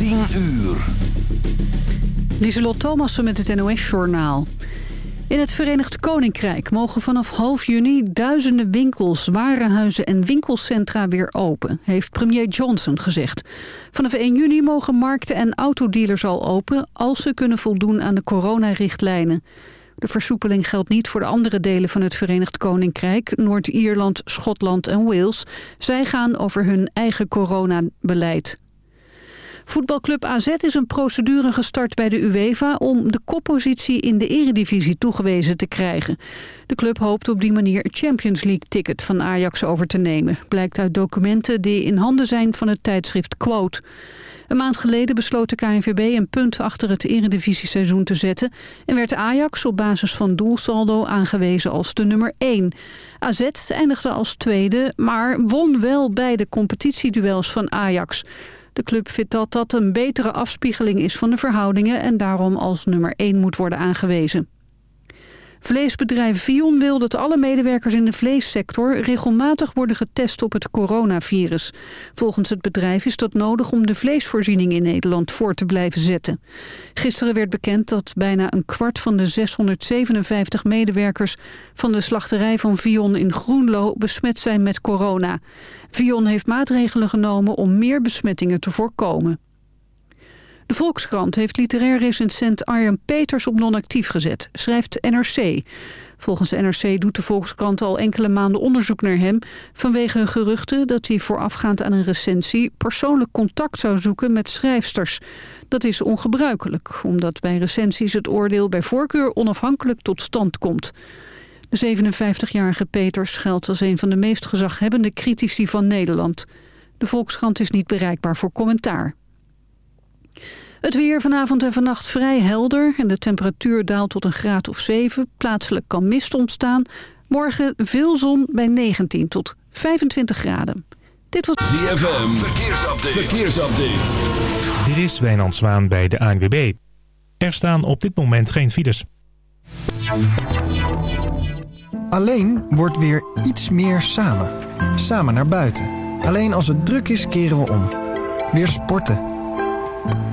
10 uur. Lieselot Thomassen met het NOS-journaal. In het Verenigd Koninkrijk mogen vanaf half juni duizenden winkels, warenhuizen en winkelcentra weer open, heeft premier Johnson gezegd. Vanaf 1 juni mogen markten en autodealers al open als ze kunnen voldoen aan de coronarichtlijnen. De versoepeling geldt niet voor de andere delen van het Verenigd Koninkrijk, Noord-Ierland, Schotland en Wales. Zij gaan over hun eigen coronabeleid. Voetbalclub AZ is een procedure gestart bij de UEFA... om de koppositie in de eredivisie toegewezen te krijgen. De club hoopt op die manier het Champions League-ticket van Ajax over te nemen. Blijkt uit documenten die in handen zijn van het tijdschrift Quote. Een maand geleden besloot de KNVB een punt achter het eredivisieseizoen te zetten... en werd Ajax op basis van doelsaldo aangewezen als de nummer 1. AZ eindigde als tweede, maar won wel beide competitieduels van Ajax... De club vindt dat dat een betere afspiegeling is van de verhoudingen... en daarom als nummer 1 moet worden aangewezen. Vleesbedrijf Vion wil dat alle medewerkers in de vleessector regelmatig worden getest op het coronavirus. Volgens het bedrijf is dat nodig om de vleesvoorziening in Nederland voor te blijven zetten. Gisteren werd bekend dat bijna een kwart van de 657 medewerkers van de slachterij van Vion in Groenlo besmet zijn met corona. Vion heeft maatregelen genomen om meer besmettingen te voorkomen. De Volkskrant heeft literair recensent Arjen Peters op non-actief gezet, schrijft NRC. Volgens NRC doet de Volkskrant al enkele maanden onderzoek naar hem... vanwege geruchten dat hij voorafgaand aan een recensie... persoonlijk contact zou zoeken met schrijfsters. Dat is ongebruikelijk, omdat bij recensies het oordeel bij voorkeur onafhankelijk tot stand komt. De 57-jarige Peters geldt als een van de meest gezaghebbende critici van Nederland. De Volkskrant is niet bereikbaar voor commentaar. Het weer vanavond en vannacht vrij helder en de temperatuur daalt tot een graad of 7. Plaatselijk kan mist ontstaan. Morgen veel zon bij 19 tot 25 graden. Dit was ZFM. Verkeersupdate. Verkeersupdate. Dit is Wijnand Zwaan bij de ANWB. Er staan op dit moment geen files. Alleen wordt weer iets meer samen. Samen naar buiten. Alleen als het druk is keren we om. Weer sporten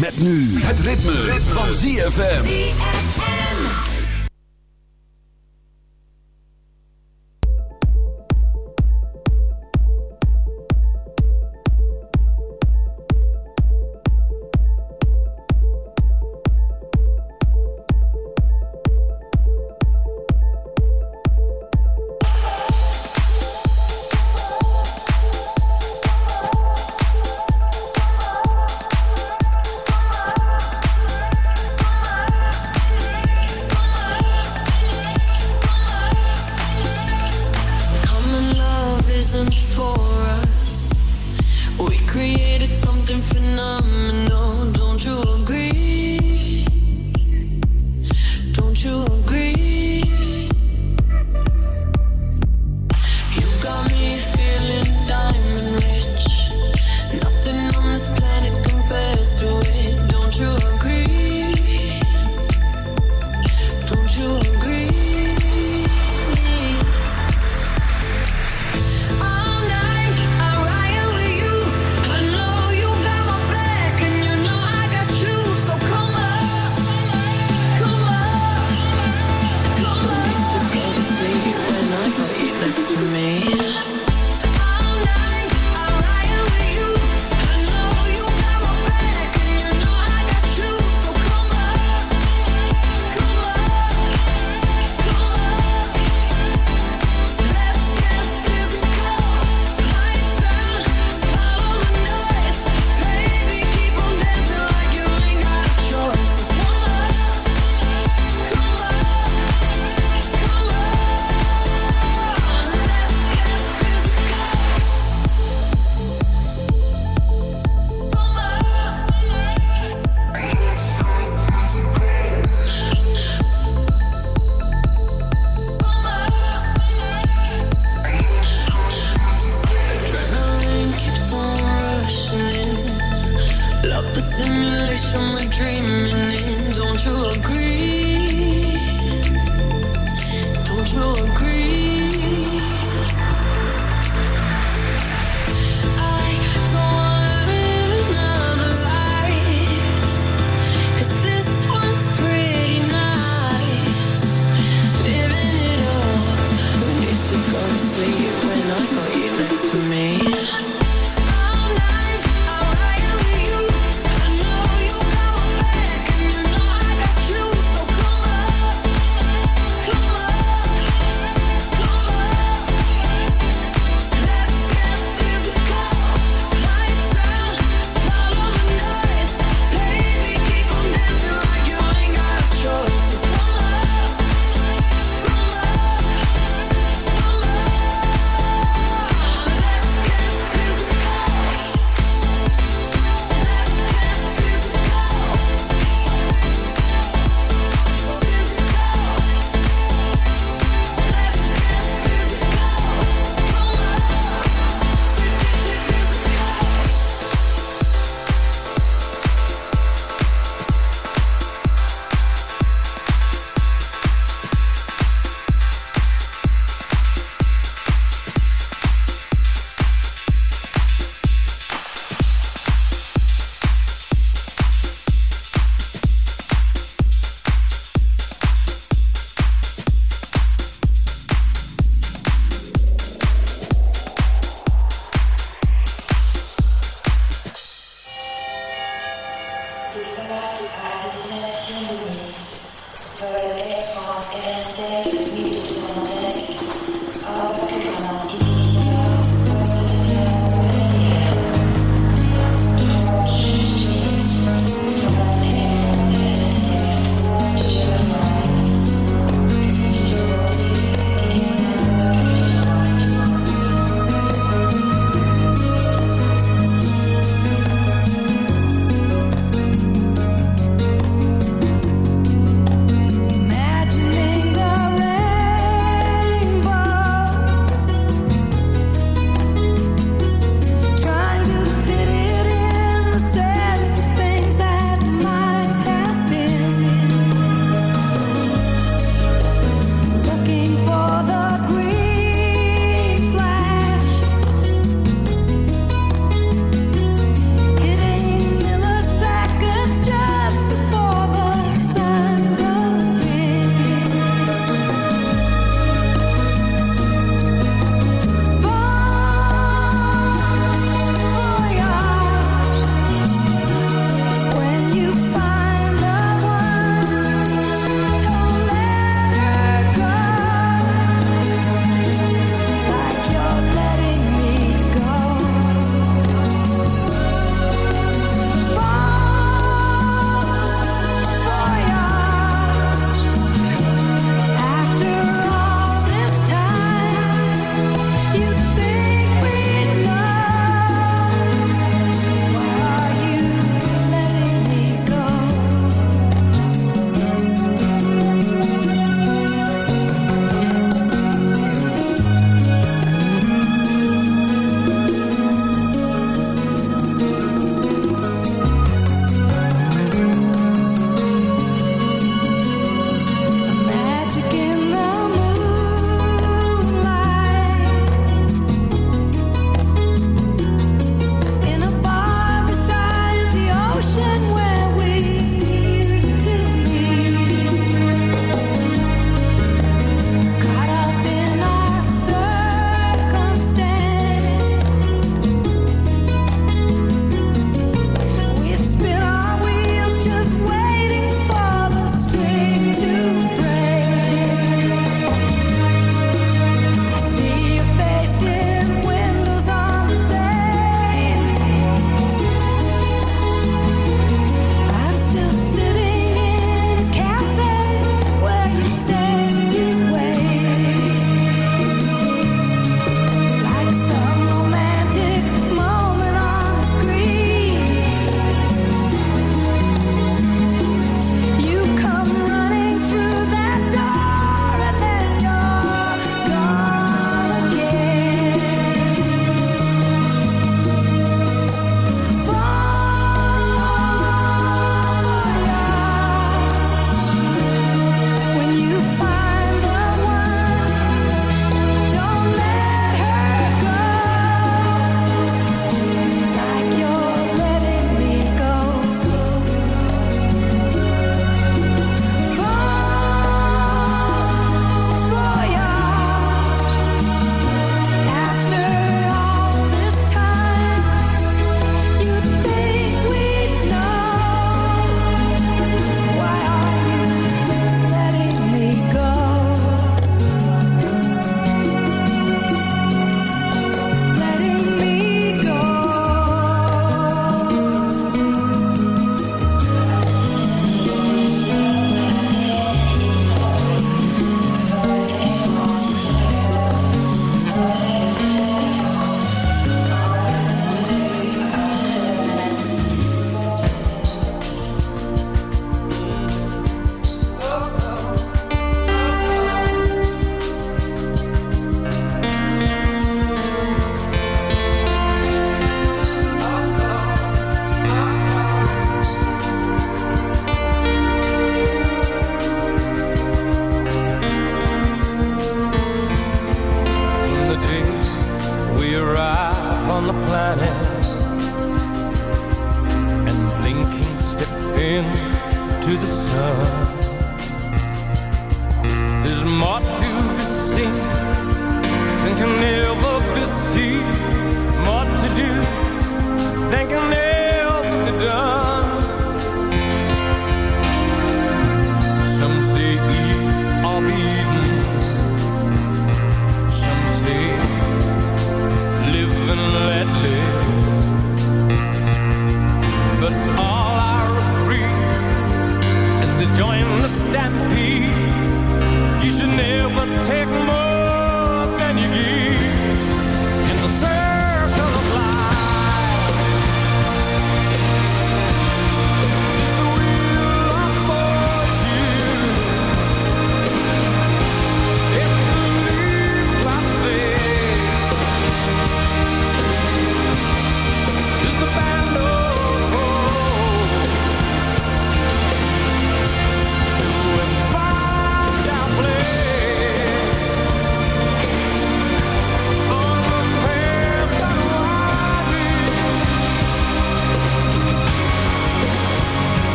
Met nu het ritme, van ZFM.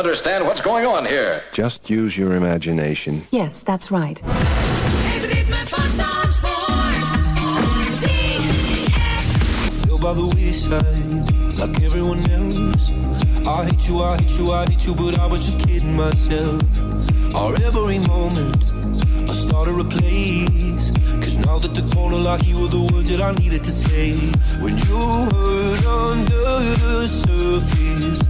Understand what's going on here. Just use your imagination. Yes, that's right. By the wayside, like everyone else. I hate you, I hate you, I hate you, but I was just kidding myself. Our every moment, I started a place. Cause now that the corner lock, you were the words that I needed to say. When you hurt under the surface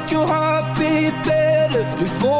make your heart beat better. Before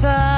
thought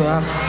Soir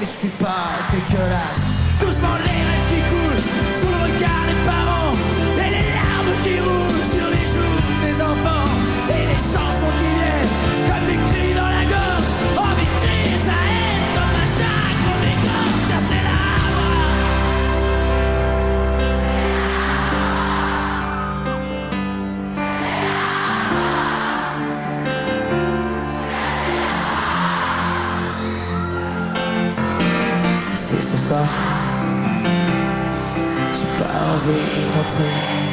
me stripare, te chiorasse עבור חתכם אה,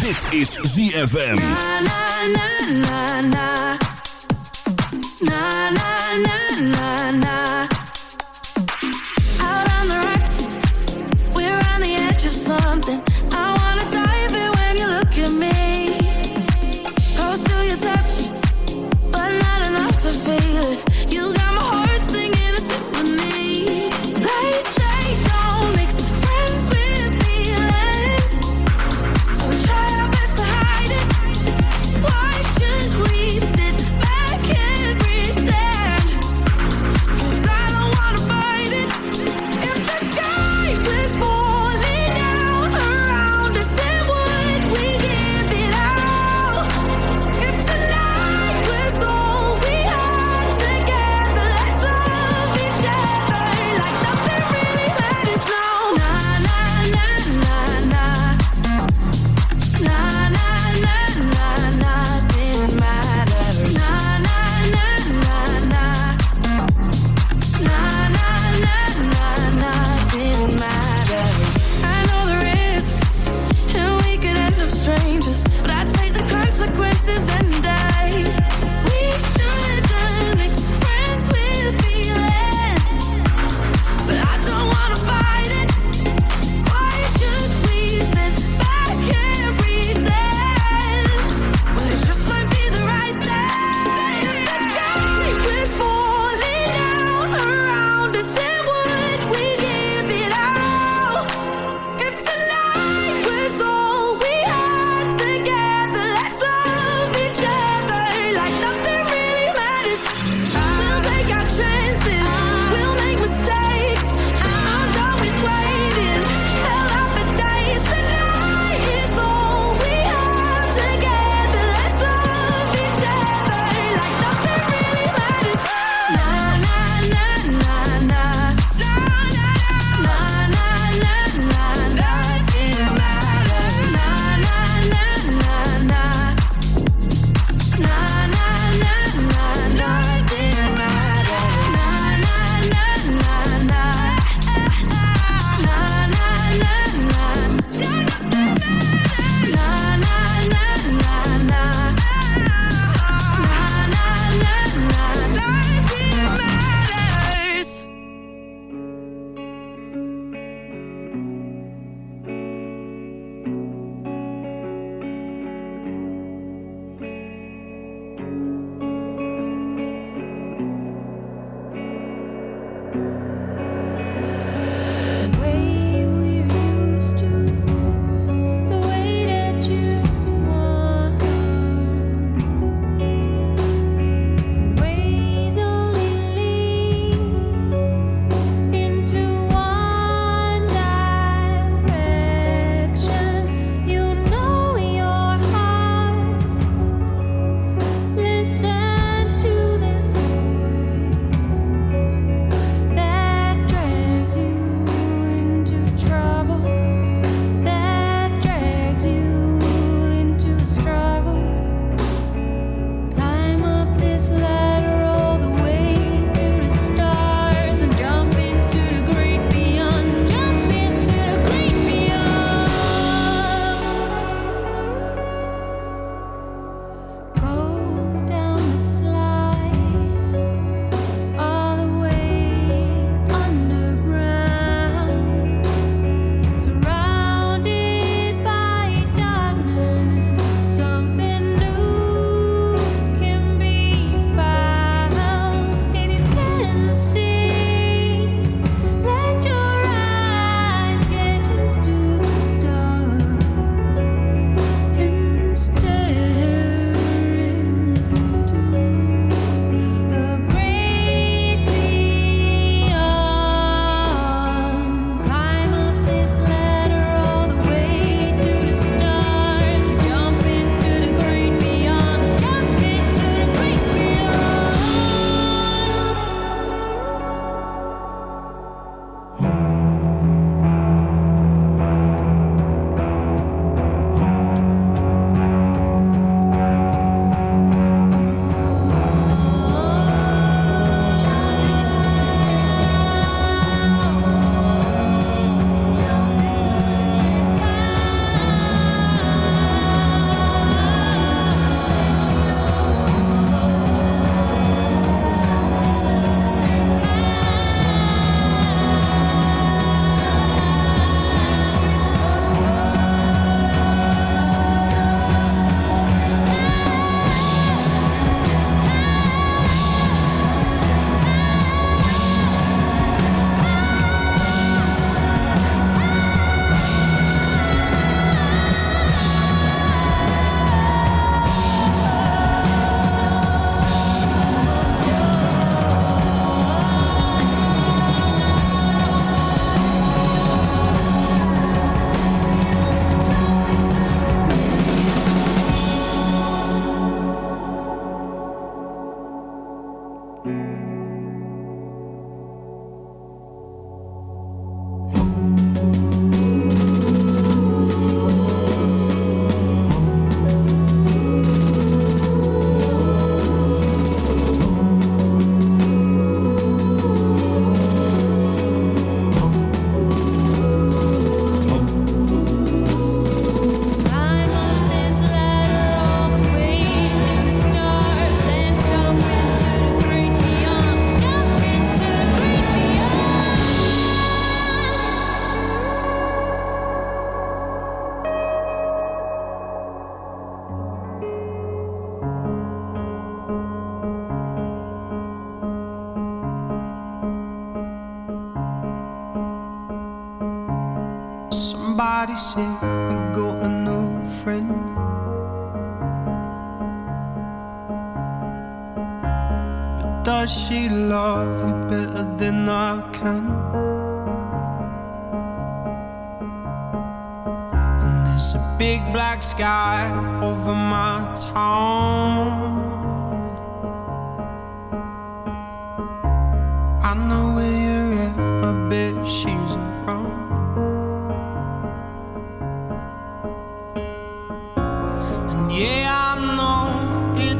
Dit is ZFM. Na na. Na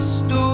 Stupid.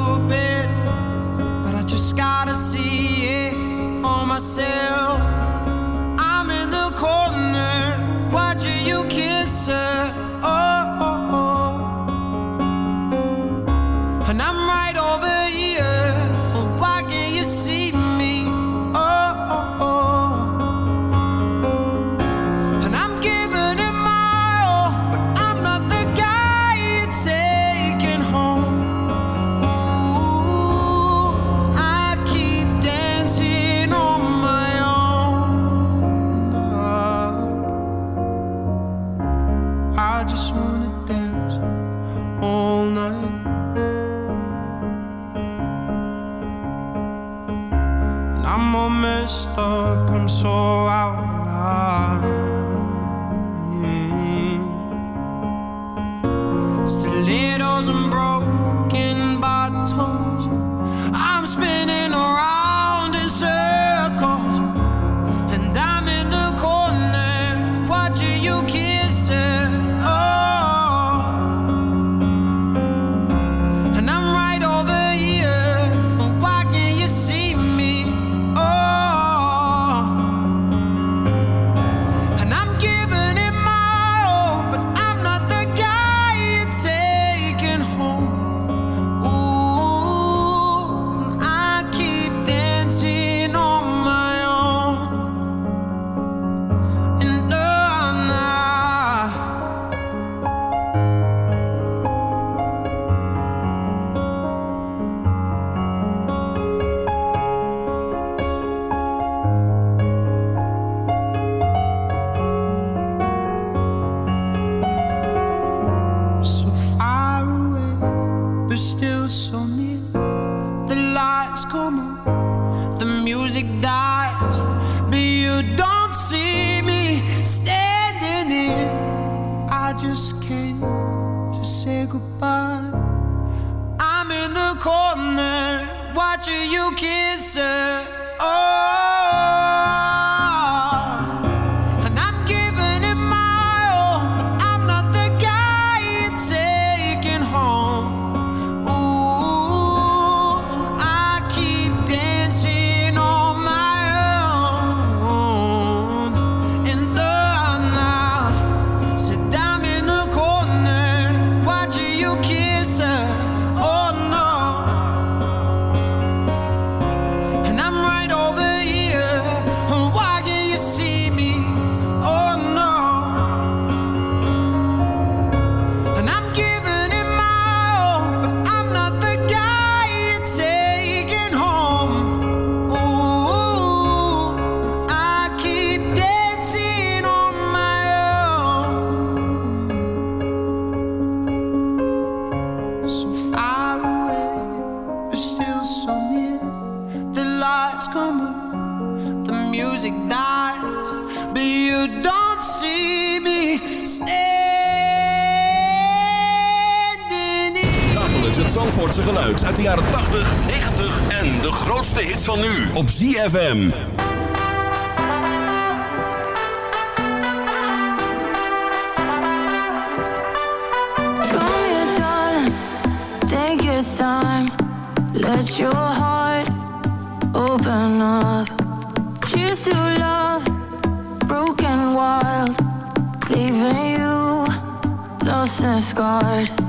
ZFM. Come here, darling. Take your time. Let your heart open up. Cheers to love, broken wild. Leaving you lost and scarred.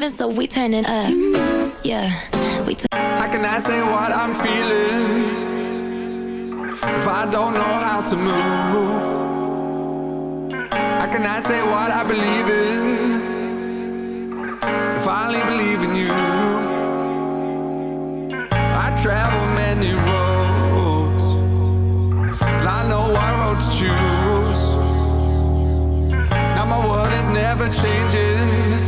Living, so we turn it up. Yeah, we can I say what I'm feeling if I don't know how to move? I say what I believe in if I only believe in you? I travel many roads, and I know what road to choose. Now my world is never changing.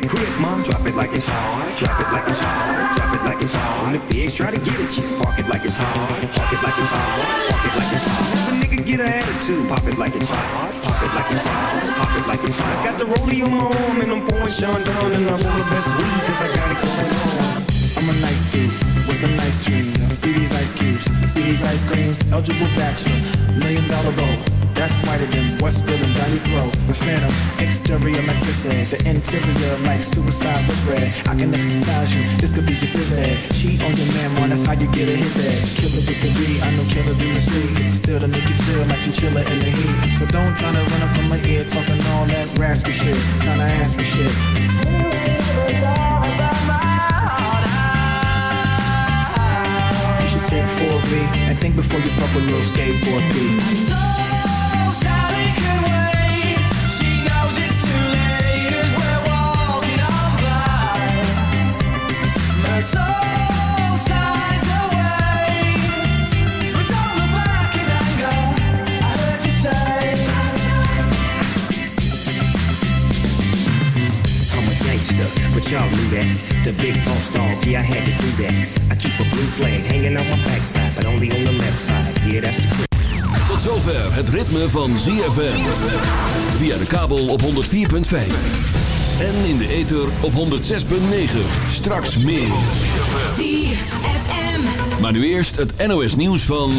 The crib, mom, drop it like it's hard. Drop it like it's hard. Drop it like it's hard. The pigs try to get at you, park it like it's hard. Park it like it's hard. Park it like it's hard. If a nigga get an attitude, pop it like it's hard. Pop it like it's hard. Pop it like it's hard. I got the rollie on my arm and I'm pouring Sean down and I roll the best weed cause I got it going on. I'm a nice dude with some nice dreams. See these ice cubes, see these ice creams. Eligible bachelor, million dollar bowl. That's whiter than Westfield and Valley Throw. The phantom, exterior like fish. The interior like suicide was red. I can exercise you, this could be your phys ed. Cheat on your man, man, that's how you get a his head. Killer beat, I know killers in the street. Still to make you feel like you chiller in the heat. So don't try to run up on my ear talking all that raspy shit. Trying to ask me shit. You should take 4B and think before you fuck with little skateboard B. knew that. The big boss dog, yeah, I had to do that. I keep a blue flag hanging on my backside, but only on the left side. Yeah, that's the Tot zover het ritme van ZFM. Via de kabel op 104.5. En in de ether op 106.9. Straks meer. ZFM. Maar nu eerst het NOS nieuws van...